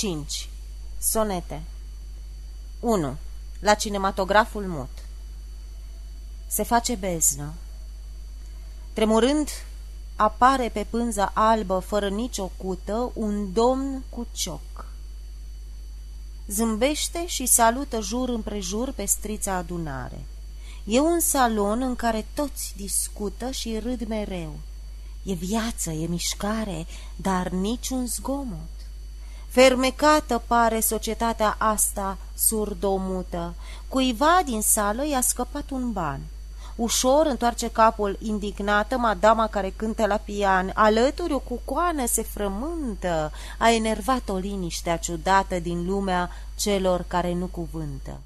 5. Sonete 1. La cinematograful mut Se face beznă. Tremurând, apare pe pânza albă, fără nicio cută, un domn cu cioc. Zâmbește și salută jur împrejur pe strița adunare. E un salon în care toți discută și râd mereu. E viață, e mișcare, dar niciun zgomot. Fermecată pare societatea asta surdomută. Cuiva din sală i-a scăpat un ban. Ușor întoarce capul indignată madama care cântă la pian. Alături o cucoană se frământă. A enervat o liniștea ciudată din lumea celor care nu cuvântă.